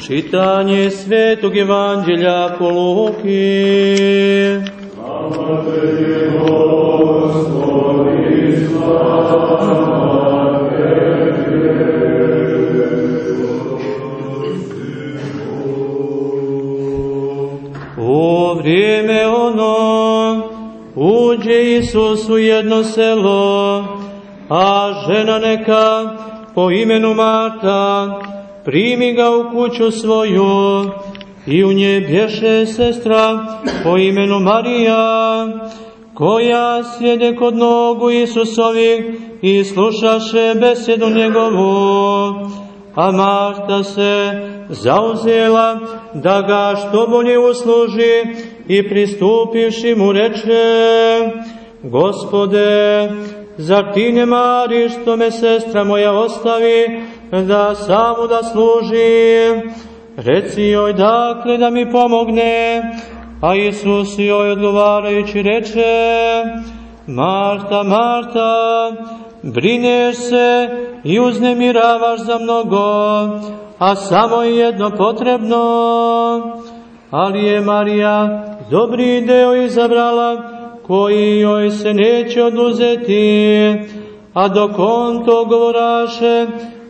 Čitanje svetog evanđelja po Luki. U vrijeme ono uđe Isus u jedno selo, a žena neka po imenu Marta primi ga u kuću svoju i u nje bješe sestra po imenu Marija, koja sjede kod nogu Isusovi i slušaše besedu njegovu, a Marta se zauzela da ga što bolje usluži i pristupivši mu reče, Gospode, zar ti ne mariš što me sestra moja ostavi da samo da služi? Reci joj dakle da mi pomogne. A Isus joj odgovarajući reče, Marta, Marta, brineš se i uznemiravaš za mnogo, a samo je jedno potrebno. Ali je Marija dobri deo izabrala, koji joj se neće oduzeti, a dok on to govoraše,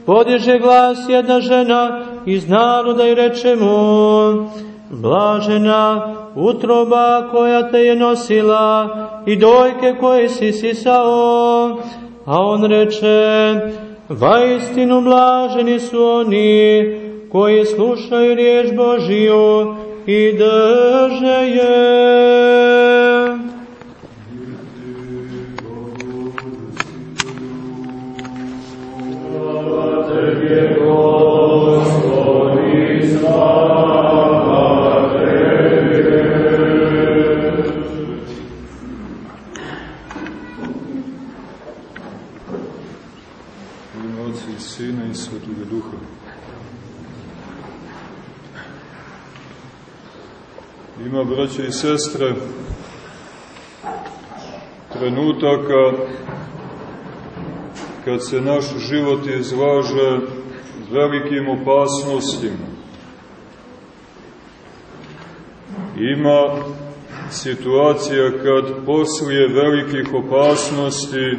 podiže glas jedna žena iz naroda i reče mu, blažena utroba koja te je nosila i dojke koje si sisao, a on reče, vaistinu blaženi su oni koji slušaju riječ Božiju i drže je. Braće i sestre, trenutaka kad se naš život izlaže velikim opasnostima. Ima situacija kad poslije velikih opasnosti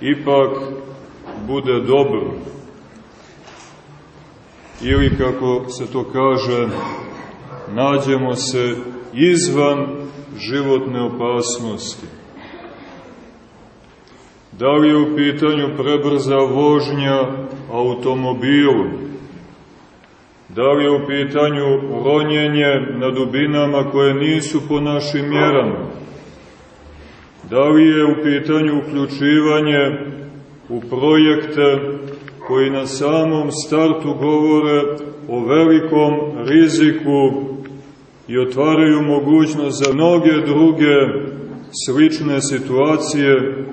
ipak bude dobro. Ili, kako se to kaže, nađemo se izvan životne opasnosti. Da li je u pitanju prebrza vožnja automobilom? Da li je u pitanju ronjenje na dubinama koje nisu po našim mjerama? Da li je u pitanju uključivanje u projekte koji na samom startu govore o velikom riziku i otvaraju mogućnost za mnoge druge slične situacije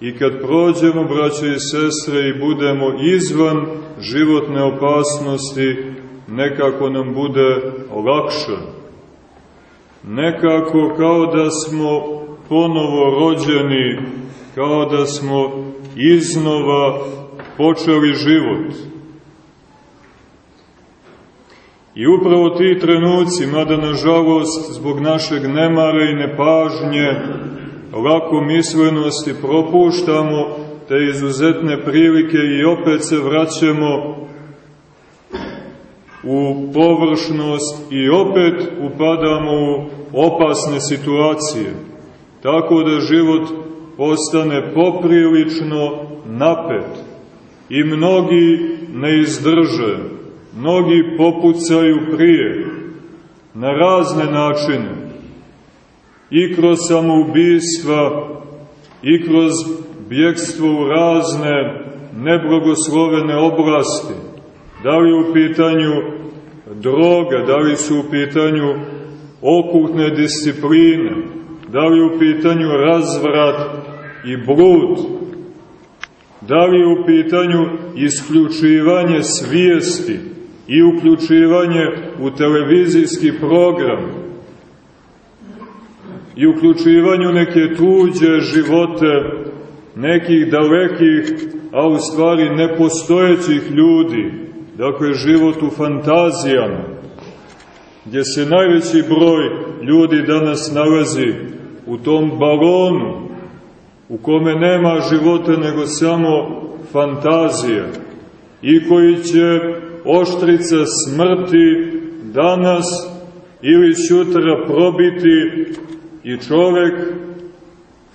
i kad prođemo, braće i sestre, i budemo izvan životne opasnosti, nekako nam bude lakše. Nekako kao da smo ponovo rođeni, kao da smo iznova počeli život. I upravo ti trenuci, mada nažalost zbog našeg nemara i nepažnje, lako mislenosti propuštamo te izuzetne prilike i opet se vraćamo u površnost i opet upadamo u opasne situacije. Tako da život postane poprilično napet i mnogi ne izdrže mnogi popucaju prije, na razne načine, i kroz samoubistva, i kroz bjegstvo u razne neblagoslovene oblasti, da li u pitanju droga, da li su u pitanju okultne discipline, da li u pitanju razvrat i blud, da li u pitanju isključivanje svijesti, i uključivanje u televizijski program i uključivanju neke tuđe živote, nekih dalekih, a u stvari nepostojećih ljudi, dakle život u fantazijama, gdje se najveći broj ljudi danas nalazi u tom balonu, u kome nema života nego samo fantazija i koji će oštrica smrti danas ili sutra probiti i čovek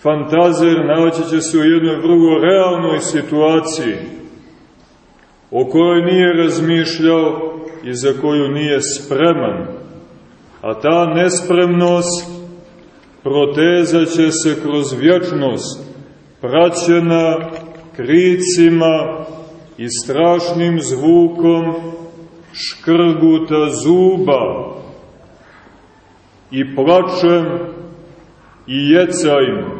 fantazer naći će se u jednoj vrlo realnoj situaciji o kojoj nije razmišljao i za koju nije spreman. A ta nespremnost proteza će se kroz vječnost, praćena kricima i strašnim zvukom škrguta zuba i plačem i jecajima.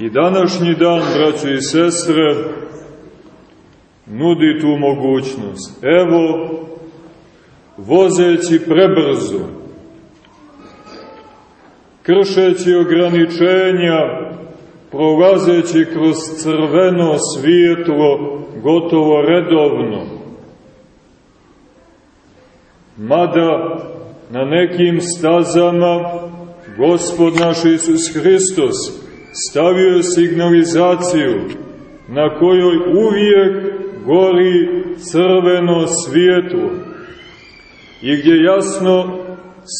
I današnji dan, braćo i sestre, nudi tu mogućnost. Evo, vozeći prebrzo, kršeći ograničenja, prolazeći kroz crveno svijetlo, gotovo redovno. Mada na nekim stazama Gospod naš Isus Hristos stavio signalizaciju na kojoj uvijek gori crveno svijetlo i gdje jasno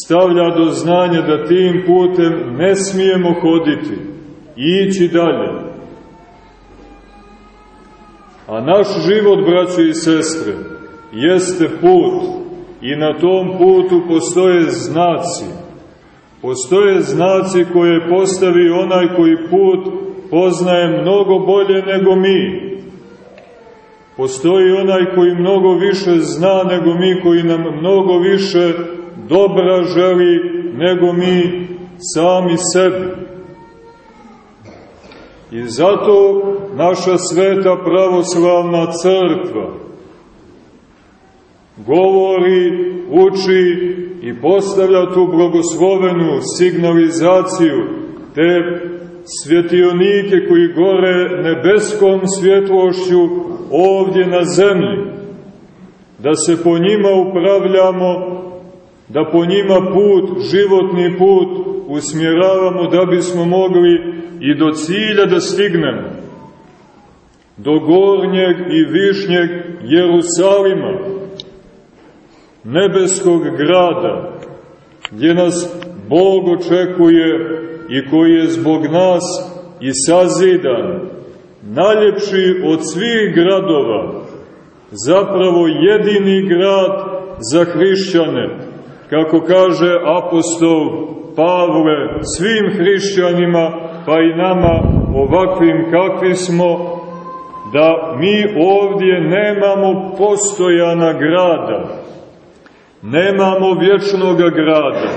stavlja do znanja da tim putem ne smijemo hoditi i ići dalje. A naš život, braći i sestre, jeste put i na tom putu postoje znaci. Postoje znaci koje postavi onaj koji put poznaje mnogo bolje nego mi. Postoji onaj koji mnogo više zna nego mi, koji nam mnogo više dobra želi nego mi sami sebi. I zato naša sveta pravoslavna crkva govori, uči i postavlja tu blagoslovenu signalizaciju, te svjetionike koji gore nebeskom svjetlošću ovdje na zemlji, da se po njima upravljamo da po njima put, životni put usmjeravamo da bismo mogli i do cilja da stignemo, do gornjeg i višnjeg Jerusalima, nebeskog grada, gdje nas Bog očekuje i koji je zbog nas i sazidan, najljepši od svih gradova, zapravo jedini grad za hrišćane, kako kaže apostol Pavle, svim hrišćanima, pa i nama ovakvim kakvi smo, da mi ovdje nemamo postojana grada, nemamo vječnoga grada,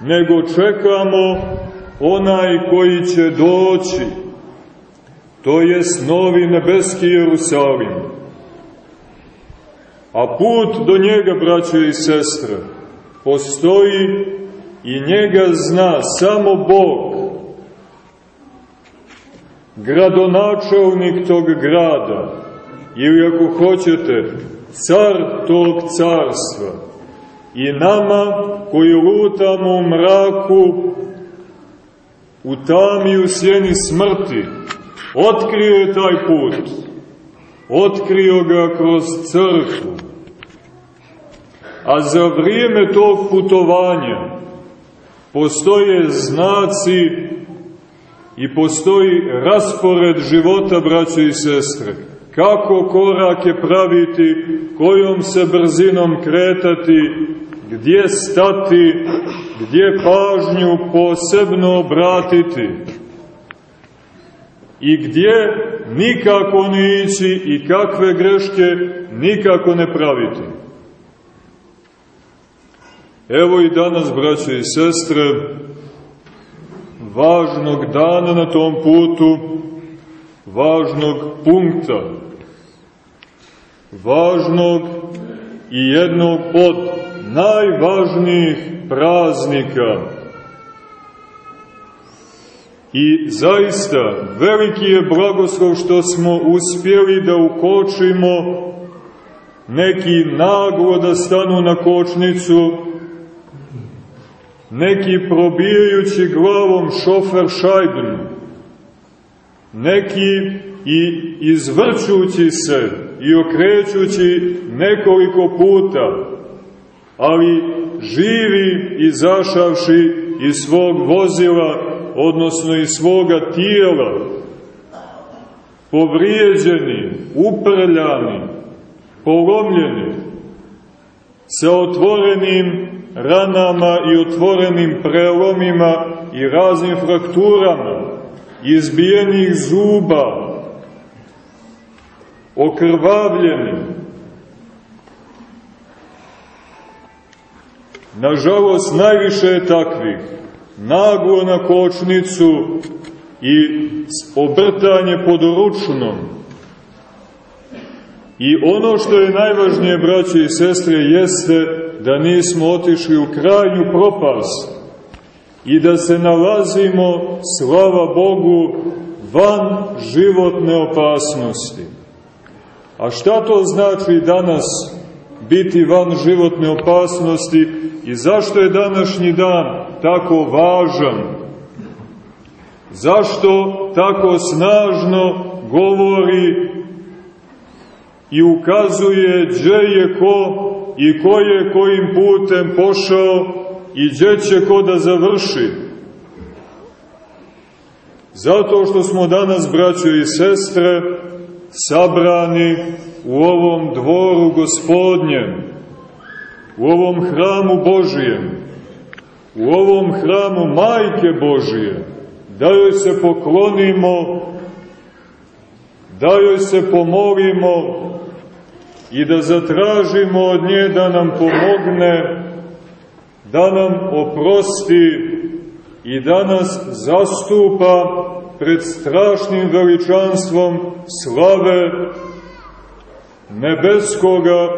nego čekamo onaj koji će doći, to jest novi nebeski Jerusalim. A put do njega, braće i sestre, postoji i njega zna samo Bog, gradonačelnik tog grada, ili ako hoćete, car tog carstva. I nama koji lutamo u mraku, u tami u sjeni smrti, otkrio je taj put. Otkrio ga kroz crkvu a za vrijeme tog putovanja postoje znaci i postoji raspored života, braće i sestre. Kako korake praviti, kojom se brzinom kretati, gdje stati, gdje pažnju posebno obratiti i gdje nikako ne ići i kakve greške nikako ne praviti. Evo i danas, braće i sestre, važnog dana na tom putu, važnog punkta, važnog i jednog od najvažnijih praznika. I zaista, veliki je blagoslov što smo uspjeli da ukočimo neki naglo da stanu na kočnicu, neki probijajući glavom šofer šajbnu, neki i izvrćući se i okrećući nekoliko puta, ali živi izašavši iz svog vozila, odnosno iz svoga tijela, povrijeđeni, uprljani, polomljeni, sa otvorenim ranama i otvorenim prelomima i raznim frakturama, izbijenih zuba, okrvavljeni. Nažalost, najviše je takvih. Naglo na kočnicu i obrtanje pod ručnom. I ono što je najvažnije, braće i sestre, jeste da nismo otišli u krajnju propast i da se nalazimo, slava Bogu, van životne opasnosti. A šta to znači danas biti van životne opasnosti i zašto je današnji dan tako važan? Zašto tako snažno govori i ukazuje gdje je ko i ko je kojim putem pošao i gdje će ko da završi? Zato što smo danas, braćo i sestre, sabrani u ovom dvoru gospodnjem, u ovom hramu Božijem, u ovom hramu Majke Božije, da joj se poklonimo, da joj se pomolimo i da zatražimo od nje da nam pomogne, da nam oprosti i da nas zastupa pred strašnim veličanstvom slave nebeskoga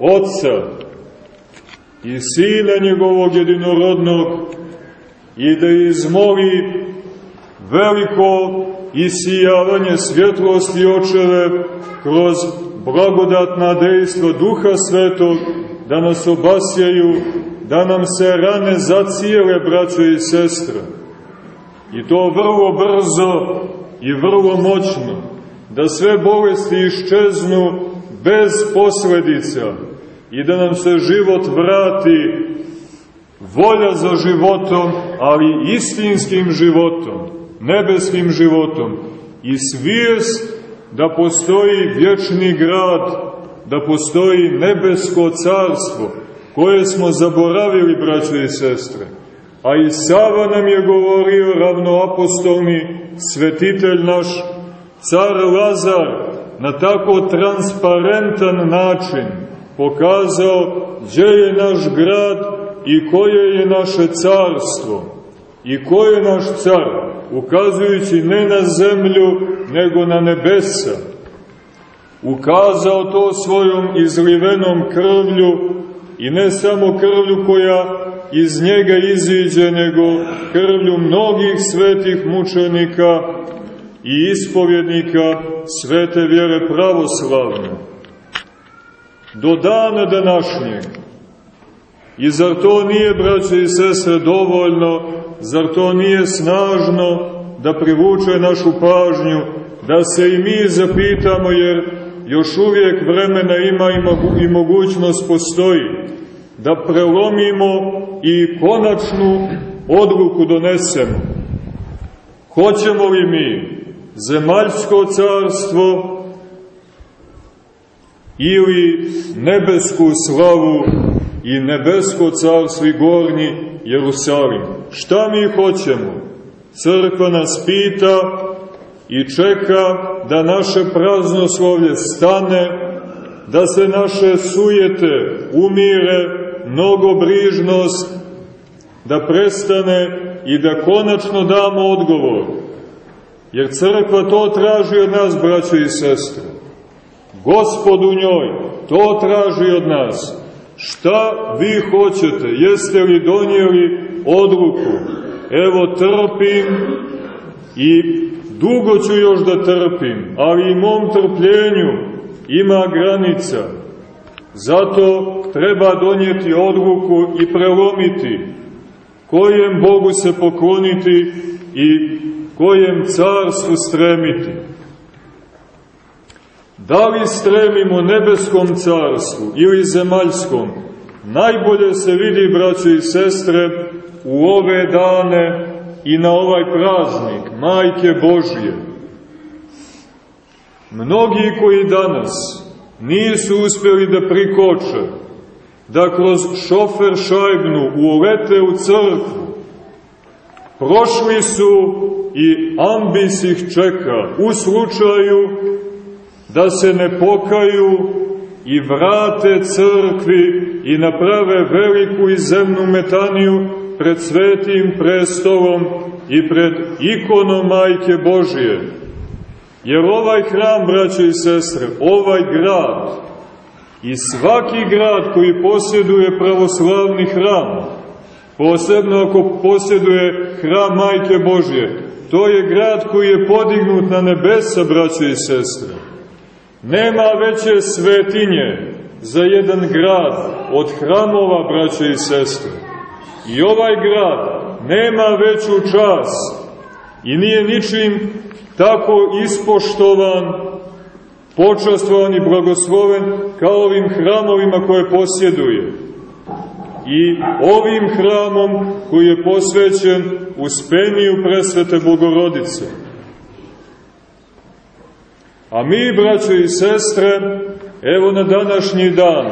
Otca i Sina njegovog jedinorodnog i da izmoli veliko isijavanje svjetlosti očeve kroz blagodatna dejstva Duha Svetog da nas obasjaju, da nam se rane zacijele, braćo i sestre, I to vrlo brzo i vrlo moćno, da sve bolesti iščeznu bez posledica i da nam se život vrati, volja za životom, ali istinskim životom, nebeskim životom i svijest da postoji vječni grad, da postoji nebesko carstvo, koje smo zaboravili, braćo i sestre A i Sava nam je govorio ravnoapostolni svetitelj naš, car Lazar, na tako transparentan način pokazao gdje je naš grad i koje je naše carstvo i ko je naš car, ukazujući ne na zemlju, nego na nebesa. Ukazao to svojom izlivenom krvlju i ne samo krvlju koja iz njega iziđe, nego krvlju mnogih svetih mučenika i ispovjednika svete vjere pravoslavne. Do dana današnjeg. I zar to nije, braće i sestre, dovoljno, zar to nije snažno da privuče našu pažnju, da se i mi zapitamo, jer još uvijek vremena ima i mogućnost postoji, da prelomimo i konačnu odluku donesemo. Hoćemo li mi zemaljsko carstvo ili nebesku slavu i nebesko carstvo i gornji Jerusalim? Šta mi hoćemo? Crkva nas pita i čeka da naše praznoslovlje stane, da se naše sujete umire, mnogobrižnost da prestane i da konačno damo odgovor. Jer crkva to traži od nas, braćo i sestre. Gospod u njoj to traži od nas. Šta vi hoćete? Jeste li donijeli odluku? Evo trpim, i dugo ću još da trpim, ali i mom trpljenju ima granica. Zato treba donijeti odluku i prelomiti kojem Bogu se pokloniti i kojem carstvu stremiti. Da li stremimo nebeskom carstvu ili zemaljskom, najbolje se vidi, braće i sestre, u ove dane i na ovaj praznik Majke Božje. Mnogi koji danas nisu uspjeli da prikoče, da kroz šofer šajbnu ulete u crkvu, prošli su i ambis ih čeka u slučaju da se ne pokaju i vrate crkvi i naprave veliku i zemnu metaniju pred svetim prestolom i pred ikonom Majke Božije. Jer ovaj hram, braćo i sestre, ovaj grad i svaki grad koji posjeduje pravoslavni hram, posebno ako posjeduje hram Majke Božije, to je grad koji je podignut na nebesa, braćo i sestre. Nema veće svetinje za jedan grad od hramova, braćo i sestre. I ovaj grad nema veću čas i nije ničim tako ispoštovan, počastvovan i blagosloven kao ovim hramovima koje posjeduje. I ovim hramom koji je posvećen uspeniju presvete Bogorodice. A mi, braćo i sestre, evo na današnji dan,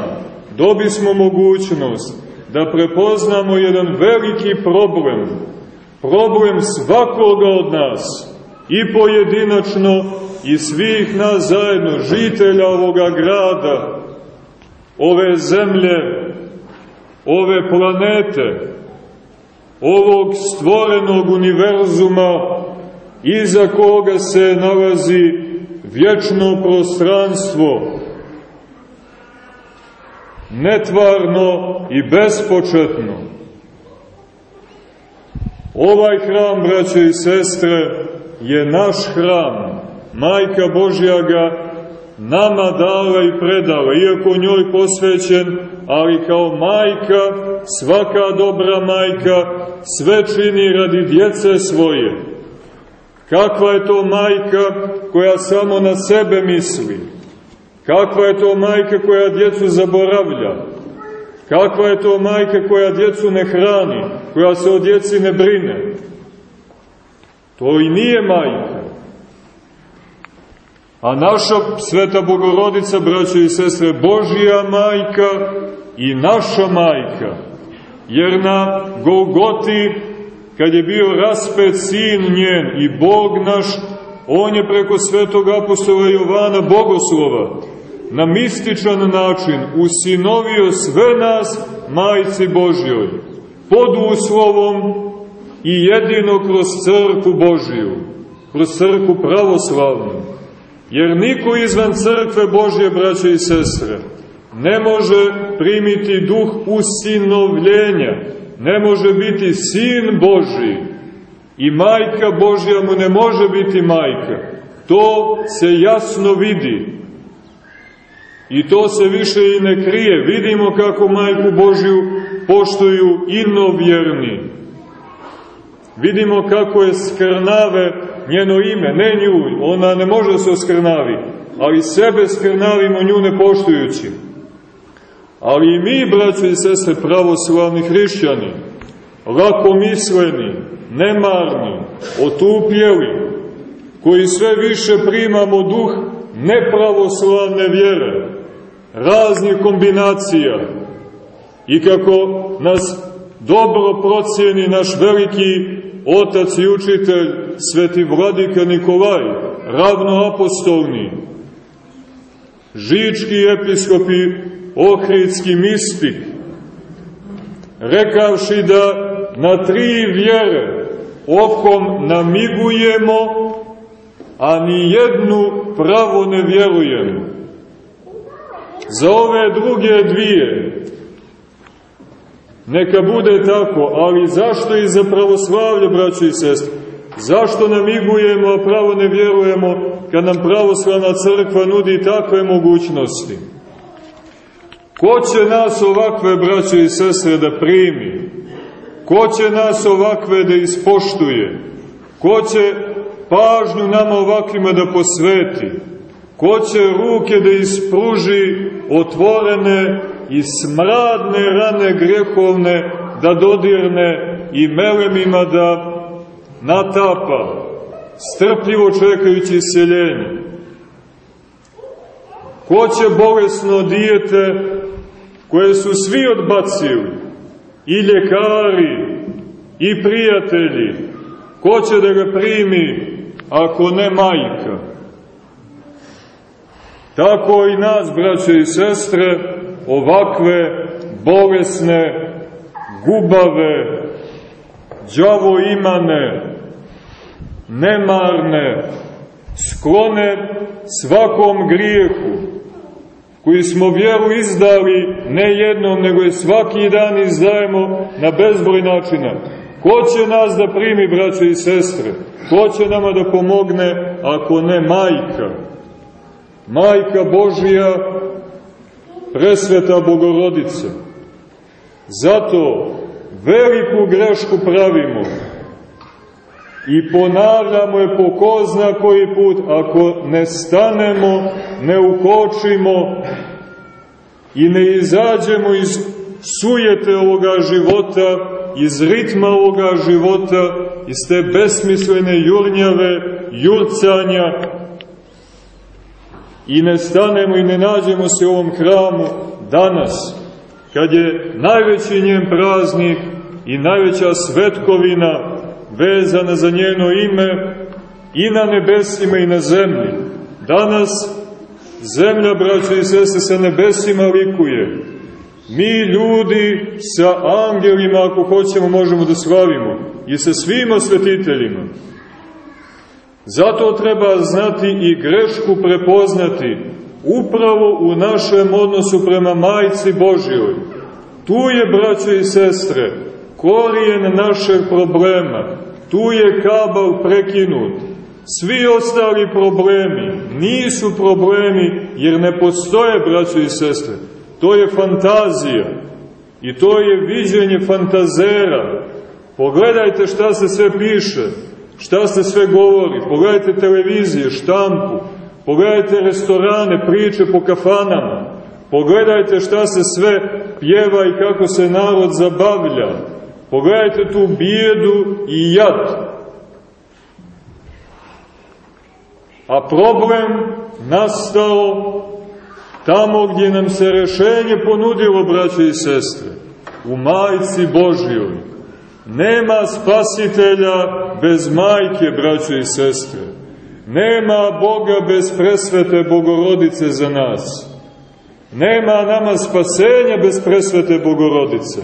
dobismo mogućnost da prepoznamo jedan veliki problem, problem svakoga od nas, i pojedinačno i svih nas zajedno, žitelja ovoga grada, ove zemlje, ove planete, ovog stvorenog univerzuma, iza koga se nalazi vječno prostranstvo, netvarno i bespočetno. Ovaj hram, braće i sestre, je naš hram. Majka Božja ga nama dala i predala, iako njoj posvećen, ali kao majka, svaka dobra majka, sve čini radi djece svoje. Kakva je to majka koja samo na sebe misli? Kakva je to majka koja djecu zaboravlja? Kakva je to majka koja djecu ne hrani, koja se o djeci ne brine? To i nije majka. A naša sveta bogorodica, braćo i sestre, Božija majka i naša majka, jer na Golgoti, kad je bio raspet sin njen i Bog naš, on je preko svetog apostola Jovana Bogoslova, na mističan način usinovio sve nas majci Božjoj, pod uslovom i jedino kroz crku Božiju, kroz crku pravoslavnu. Jer niko izvan crkve Božje, braće i sestre, ne može primiti duh usinovljenja, ne može biti sin Božji i majka Božja mu ne može biti majka. To se jasno vidi I to se više i ne krije. Vidimo kako majku Božju poštuju inovjerni. Vidimo kako je skrnave njeno ime, ne nju, ona ne može se oskrnavi, ali sebe skrnavimo nju ne poštujući. Ali i mi, braćo i sestre, pravoslavni hrišćani, lakomisleni, nemarni, otupljeli, koji sve više primamo duh nepravoslavne vjere, raznih kombinacija i kako nas dobro procijeni naš veliki otac i učitelj sveti vladika Nikolaj, ravnoapostolni, žički episkop i ohridski mistik, rekavši da na tri vjere okom namigujemo, a ni jednu pravo ne vjerujemo. Za ove druge dvije neka bude tako, ali zašto i za pravoslavlje, braćo i sestre? Zašto namigujemo, a pravo ne vjerujemo, kad nam pravoslavna crkva nudi takve mogućnosti? Ko će nas ovakve, braće i sestre, da primi? Ko će nas ovakve da ispoštuje? Ko će pažnju nama ovakvima da posveti? Ko će ruke da ispruži otvorene i smradne rane grehovne da dodirne i melemima da natapa, strpljivo čekajući isjeljenje? Ko će bolesno dijete koje su svi odbacili, i ljekari, i prijatelji, ko će da ga primi ako ne majka? Tako i nas, braće i sestre, ovakve bolesne, gubave, đavo imane, nemarne, sklone svakom grijehu, koji smo vjeru izdali ne jednom, nego je svaki dan izdajemo na bezbroj načina. Ko će nas da primi, braće i sestre? Ko će nama da pomogne, ako ne majka? Majka Božija, presveta Bogorodica. Zato veliku grešku pravimo i ponavljamo je po ko zna koji put, ako ne stanemo, ne ukočimo i ne izađemo iz sujete ovoga života, iz ritma ovoga života, iz te besmislene jurnjave, jurcanja, i ne stanemo i ne nađemo se u ovom hramu danas, kad je najveći njen praznik i najveća svetkovina vezana za njeno ime i na nebesima i na zemlji. Danas zemlja, braće i sese, sa nebesima likuje. Mi ljudi sa angelima, ako hoćemo, možemo da slavimo i sa svima svetiteljima. Zato treba znati i grešku prepoznati upravo u našem odnosu prema Majci Božjoj. Tu je, braće i sestre, korijen našeg problema, Tu je kabal prekinut. Svi ostali problemi nisu problemi jer ne postoje, braćo i sestre. To je fantazija i to je viđenje fantazera. Pogledajte šta se sve piše, šta se sve govori, pogledajte televizije, štampu, pogledajte restorane, priče po kafanama, pogledajte šta se sve pjeva i kako se narod zabavlja, Pogledajte tu bijedu i jad. A problem nastao tamo gdje nam se rešenje ponudilo, braće i sestre, u majci Božjoj. Nema spasitelja bez majke, braće i sestre. Nema Boga bez presvete Bogorodice za nas. Nema nama spasenja bez presvete Bogorodice.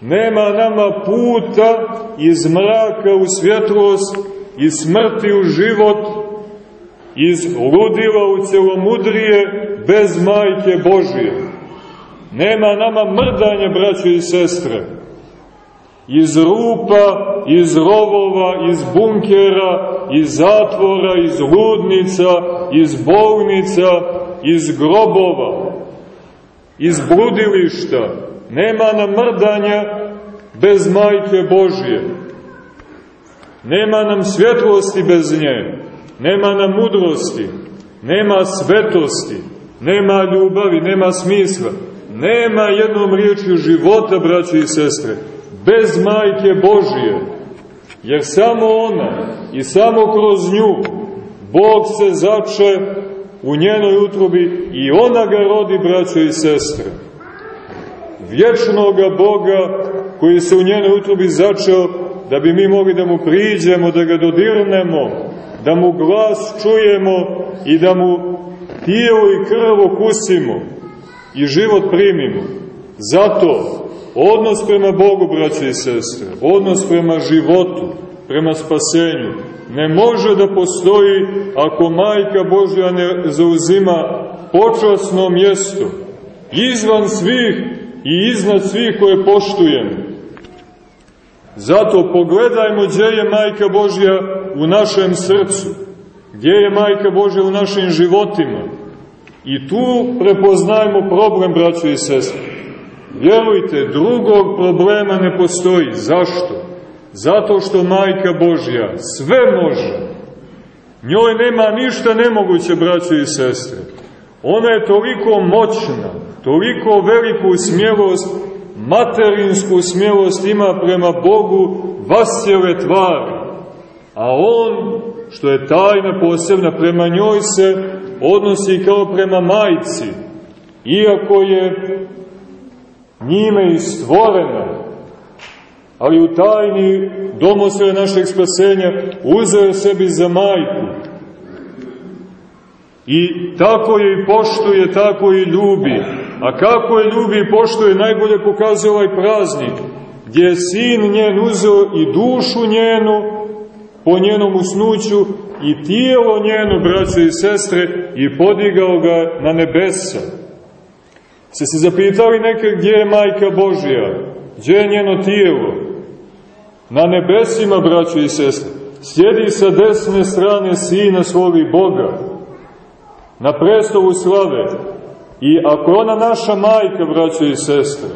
Nema nama puta iz mraka u svjetlost, iz smrti u život, iz ludila u celomudrije, bez majke Božije. Nema nama mrdanja, braćo i sestre, iz rupa, iz rovova, iz bunkera, iz zatvora, iz ludnica, iz bolnica, iz grobova, iz bludilišta, Nema nam mrdanja bez majke Božije. Nema nam svjetlosti bez nje. Nema nam mudrosti. Nema svetosti. Nema ljubavi. Nema smisla. Nema jednom riječju života, braći i sestre, bez majke Božije. Jer samo ona i samo kroz nju Bog se zače u njenoj utrobi i ona ga rodi, braćo i sestre vječnoga Boga koji se u njenoj utrobi začeo da bi mi mogli da mu priđemo, da ga dodirnemo, da mu glas čujemo i da mu tijelo i krv okusimo i život primimo. Zato odnos prema Bogu, braće i sestre, odnos prema životu, prema spasenju, ne može da postoji ako Majka Božja ne zauzima počasno mjesto izvan svih i iznad svih koje poštujem. Zato pogledajmo gdje je Majka Božja u našem srcu, gdje je Majka Božja u našim životima. I tu prepoznajmo problem, braćo i sestre. Vjerujte, drugog problema ne postoji. Zašto? Zato što Majka Božja sve može. Njoj nema ništa nemoguće, braćo i sestre. Ona je toliko moćna, toliko veliku smjelost, materinsku smjelost ima prema Bogu vasjele tvari. A on, što je tajna posebna, prema njoj se odnosi kao prema majci, iako je njime i stvorena, ali u tajni domosle našeg spasenja uzeo sebi za majku. I tako je i poštuje, tako i ljubi. A kako je ljubi i poštuje, najbolje pokazuje ovaj praznik, gdje je sin njen uzeo i dušu njenu, po njenom usnuću, i tijelo njeno, braće i sestre, i podigao ga na nebesa. Se se zapitali nekad gdje je majka Božija, gdje je njeno tijelo? Na nebesima, braćo i sestre, sjedi sa desne strane sina svog i Boga, na prestolu slave, I ako ona naša majka, braćo i sestre,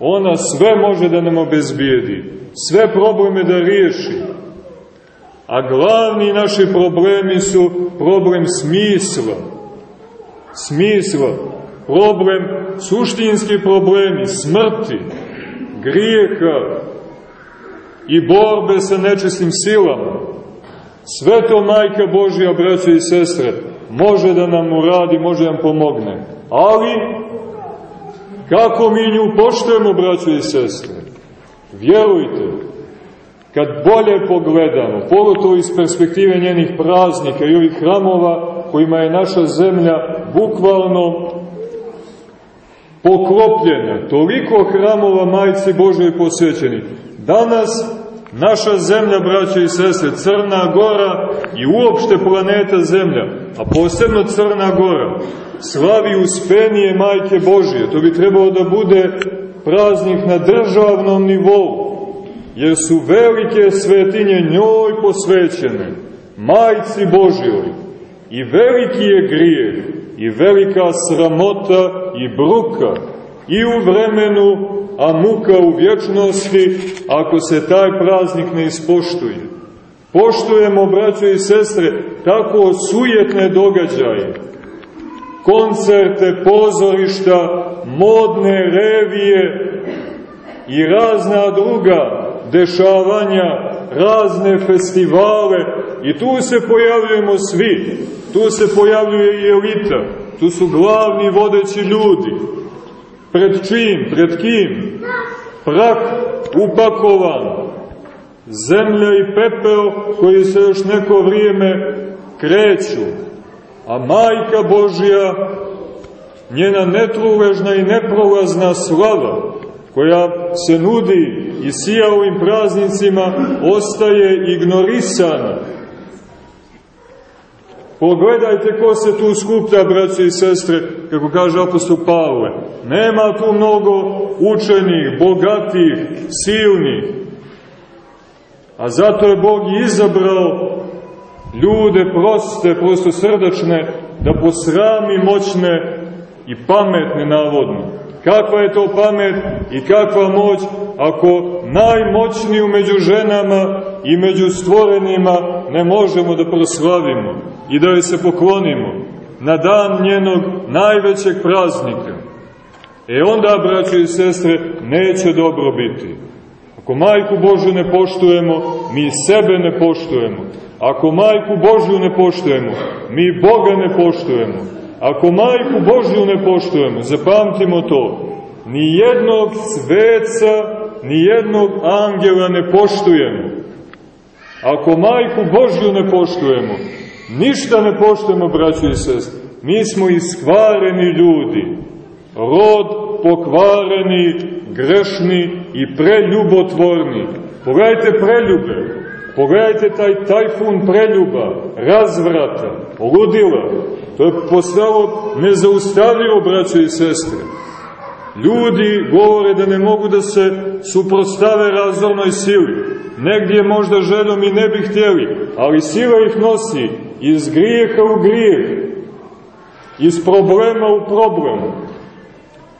ona sve može da nam obezbijedi, sve probleme da riješi. A glavni naši problemi su problem smisla. Smisla. Problem, suštinski problemi, smrti, grijeha i borbe sa nečistim silama. Sve to majka Božja, braćo i sestre, može da nam uradi, može da nam pomogne. Ali, kako mi nju poštujemo, braćo i sestre? Vjerujte, kad bolje pogledamo, pogotovo iz perspektive njenih praznika i ovih hramova kojima je naša zemlja bukvalno poklopljena, toliko hramova majci Božoj posvećeni. Danas naša zemlja, braćo i sestre, Crna Gora i uopšte planeta Zemlja, a posebno Crna Gora, slavi uspenije Majke Božije. To bi trebalo da bude praznik na državnom nivou, jer su velike svetinje njoj posvećene, Majci Božjoj. I veliki je grijeh, i velika sramota i bruka, i u vremenu, a muka u vječnosti, ako se taj praznik ne ispoštuje. Poštujemo, braćo i sestre, tako sujetne događaje, koncerte, pozorišta, modne revije i razna druga dešavanja, razne festivale i tu se pojavljujemo svi, tu se pojavljuje i elita, tu su glavni vodeći ljudi. Pred čim? Pred kim? Prah upakovan, zemlja i pepeo koji se još neko vrijeme kreću, a majka Božja, njena netruležna i neprolazna slava, koja se nudi i sija ovim praznicima, ostaje ignorisana. Pogledajte ko se tu skuplja, braće i sestre, kako kaže apostol Pavle. Nema tu mnogo učenih, bogatih, silnih. A zato je Bog izabrao ljude proste, prosto srdačne, da posrami moćne i pametne navodno. Kakva je to pamet i kakva moć ako najmoćniju među ženama i među stvorenima ne možemo da proslavimo i da joj se poklonimo na dan njenog najvećeg praznika. E onda, braće i sestre, neće dobro biti. Ako majku Božu ne poštujemo, mi sebe ne poštujemo. Ako majku Božju ne poštujemo, mi Boga ne poštujemo. Ako majku Božju ne poštujemo, zapamtimo to, ni jednog sveca, ni jednog angela ne poštujemo. Ako majku Božju ne poštujemo, ništa ne poštujemo, braći i sest. Mi smo iskvareni ljudi, rod pokvareni, grešni i preljubotvorni. Pogledajte preljube, Pogledajte taj tajfun preljuba, razvrata, ludila. To je postalo nezaustavljivo, braćo i sestre. Ljudi govore da ne mogu da se suprostave razornoj sili. Negdje možda željom i ne bi htjeli, ali sila ih nosi iz grijeha u grijeh, iz problema u problem.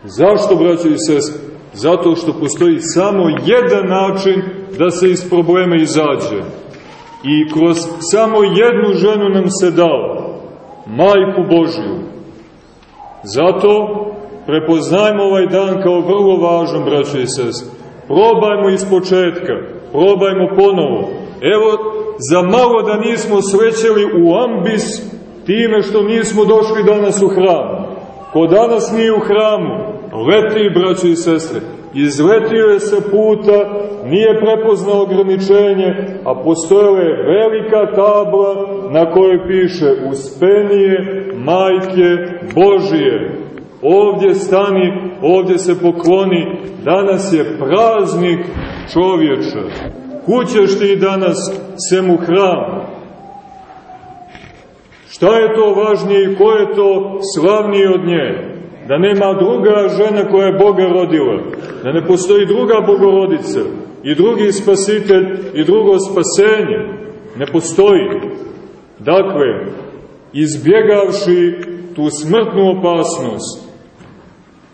Zašto, braći i sest? Zato što postoji samo jedan način da se iz problema izađe. I kroz samo jednu ženu nam se dao, majku Božju. Zato prepoznajmo ovaj dan kao vrlo važan, braći i sest. Probajmo iz početka, probajmo ponovo. Evo, za malo da nismo srećeli u ambis time što nismo došli danas u hram. Ko danas nije u hramu, leti, braći i sestre, izletio je sa puta, nije prepoznao ograničenje, a postojala je velika tabla na kojoj piše Uspenije majke Božije. Ovdje stani, ovdje se pokloni, danas je praznik čovječa. Kućeš ti danas sem u hram? Šta je to važnije i ko je to slavnije od nje? Da nema druga žena koja je Boga rodila, da ne postoji druga bogorodica i drugi spasitelj i drugo spasenje. Ne postoji. Dakle, izbjegavši tu smrtnu opasnost,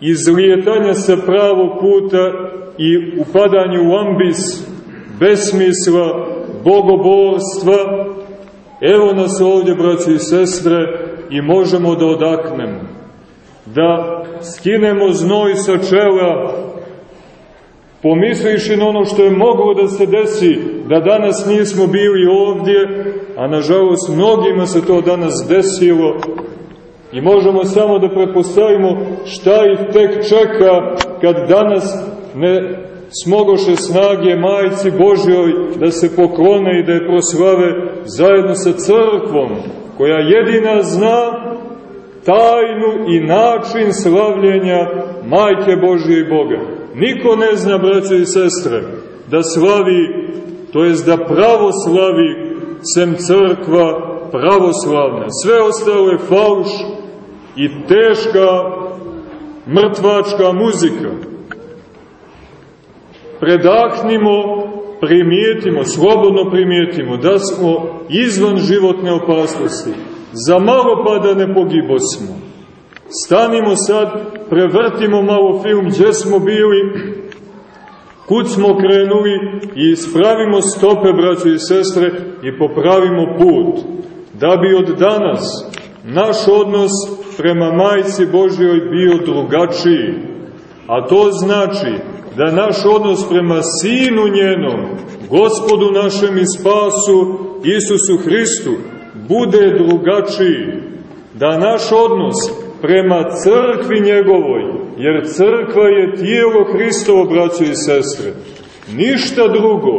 izlijetanja sa pravog puta i upadanje u ambis, besmisla, bogoborstva, evo nas ovdje, braći i sestre, i možemo da odaknemo, da skinemo znoj sa čela, pomisliš na ono što je moglo da se desi, da danas nismo bili ovdje, a nažalost mnogima se to danas desilo, I možemo samo da prepostavimo šta ih tek čeka kad danas ne smogoše snage majci Božjoj da se poklone i da je proslave zajedno sa crkvom, koja jedina zna tajnu i način slavljenja majke Božje i Boga. Niko ne zna, braće i sestre, da slavi, to jest da pravoslavi sem crkva pravoslavna. Sve ostalo je falš, i teška mrtvačka muzika. Predahnimo, primijetimo, slobodno primijetimo da smo izvan životne opasnosti. Za malo pa da ne pogibosmo. Stanimo sad, prevrtimo malo film gdje smo bili, kud smo krenuli i ispravimo stope, braćo i sestre, i popravimo put. Da bi od danas naš odnos prema majci Božjoj bio drugačiji. A to znači da naš odnos prema sinu njenom, gospodu našem i spasu, Isusu Hristu, bude drugačiji. Da naš odnos prema crkvi njegovoj, jer crkva je tijelo Hristovo, braćo i sestre, ništa drugo,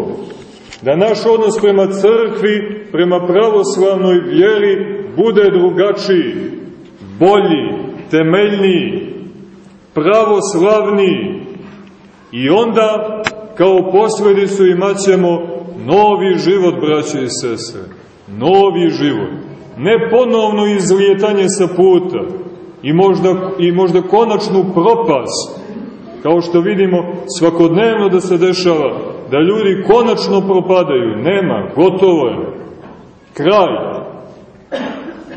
da naš odnos prema crkvi, prema pravoslavnoj vjeri bude drugačiji, bolji, temeljniji, pravoslavniji i onda kao posledicu imat ćemo novi život, braće i sestre, novi život. Ne ponovno izlijetanje sa puta i možda, i možda konačnu propast, kao što vidimo svakodnevno da se dešava, da ljudi konačno propadaju. Nema, gotovo je. Kraj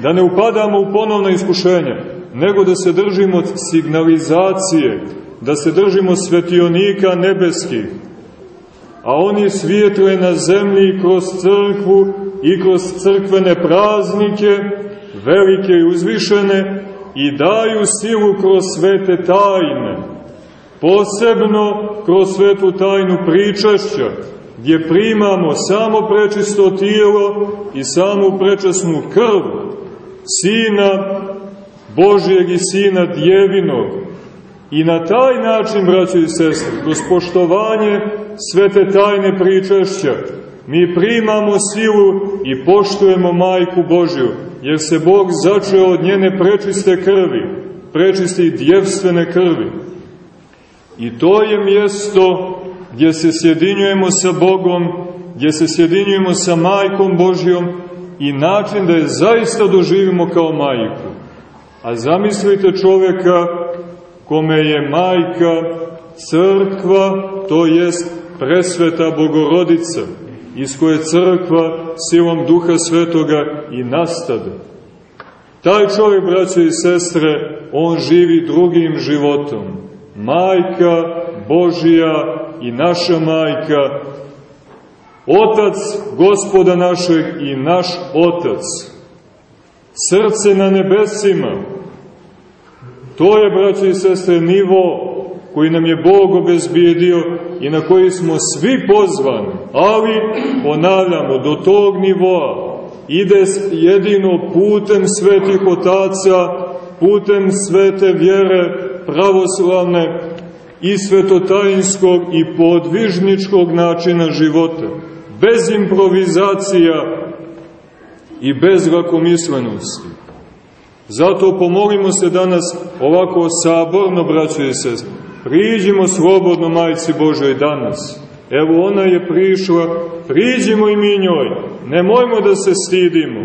da ne upadamo u ponovno iskušenje, nego da se držimo signalizacije, da se držimo svetionika nebeskih, a oni svijetle na zemlji kroz crkvu i kroz crkvene praznike, velike i uzvišene, i daju silu kroz svete tajne, posebno kroz svetu tajnu pričašća, gdje primamo samo prečisto tijelo i samo prečasnu krv, Sina Božijeg i Sina Djevinog. I na taj način, braći i sestri, kroz poštovanje svete tajne pričešća, mi primamo silu i poštujemo Majku Božju, jer se Bog začeo od njene prečiste krvi, prečiste i djevstvene krvi. I to je mjesto gdje se sjedinjujemo sa Bogom, gdje se sjedinjujemo sa Majkom Božjom i način da je zaista doživimo kao majku. A zamislite čovjeka kome je majka crkva, to jest presveta bogorodica, iz koje crkva silom duha svetoga i nastade. Taj čovjek, braćo i sestre, on živi drugim životom. Majka Božija i naša majka, Otac gospoda našeg i naš Otac, srce na nebesima, to je, braćo i sestre, nivo koji nam je Bog obezbijedio i na koji smo svi pozvani, ali, ponavljamo, do tog nivoa ide jedino putem svetih otaca, putem svete vjere, pravoslavne i svetotajinskog i podvižničkog načina života, bez improvizacija i bez lakomislenosti. Zato pomolimo se danas ovako saborno, braćo i sestre, Priđimo slobodno Majci Božoj danas. Evo ona je prišla, priđimo i mi njoj. Nemojmo da se stidimo,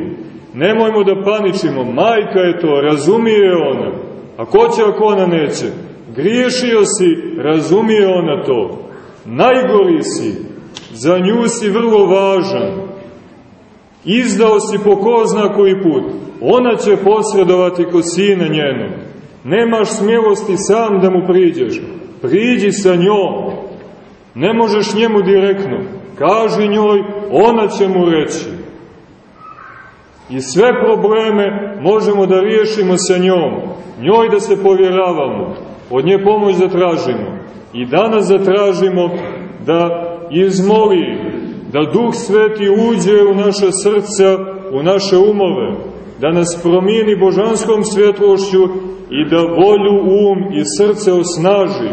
nemojmo da paničimo. Majka je to, razumije ona. A ko će ako ona neće? Griješio si, razumije ona to. Najgori si, za nju si vrlo važan. Izdao si po ko zna koji put. Ona će posredovati kod sina njenog. Nemaš smjelosti sam da mu priđeš. Priđi sa njom. Ne možeš njemu direktno. Kaži njoj, ona će mu reći. I sve probleme možemo da riješimo sa njom. Njoj da se povjeravamo. Od nje pomoć zatražimo. I danas zatražimo da izmoli, da Duh Sveti uđe u naše srca, u naše umove, da nas promijeni božanskom svjetlošću i da volju, um i srce osnaži,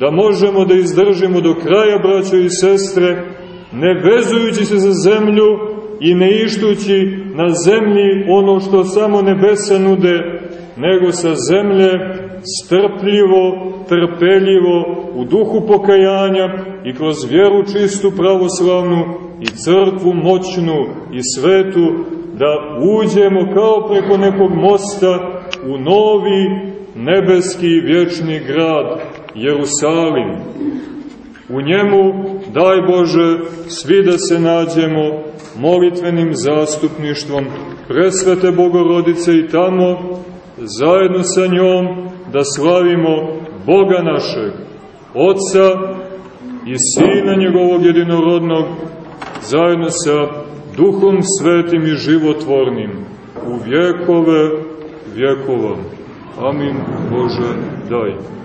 da možemo da izdržimo do kraja, braćo i sestre, ne vezujući se za zemlju i ne ištući na zemlji ono što samo nebesa nude, nego sa zemlje strpljivo, trpeljivo, u duhu pokajanja i kroz vjeru čistu pravoslavnu i crkvu moćnu i svetu, da uđemo kao preko nekog mosta u novi nebeski vječni grad Jerusalim. U njemu, daj Bože, svi da se nađemo molitvenim zastupništvom presvete Bogorodice i tamo, zajedno sa njom, da slavimo Boga našeg, Otca i Sina njegovog jedinorodnog, zajedno sa Duhom Svetim i životvornim, u vjekove vjekova. Amin Bože daj.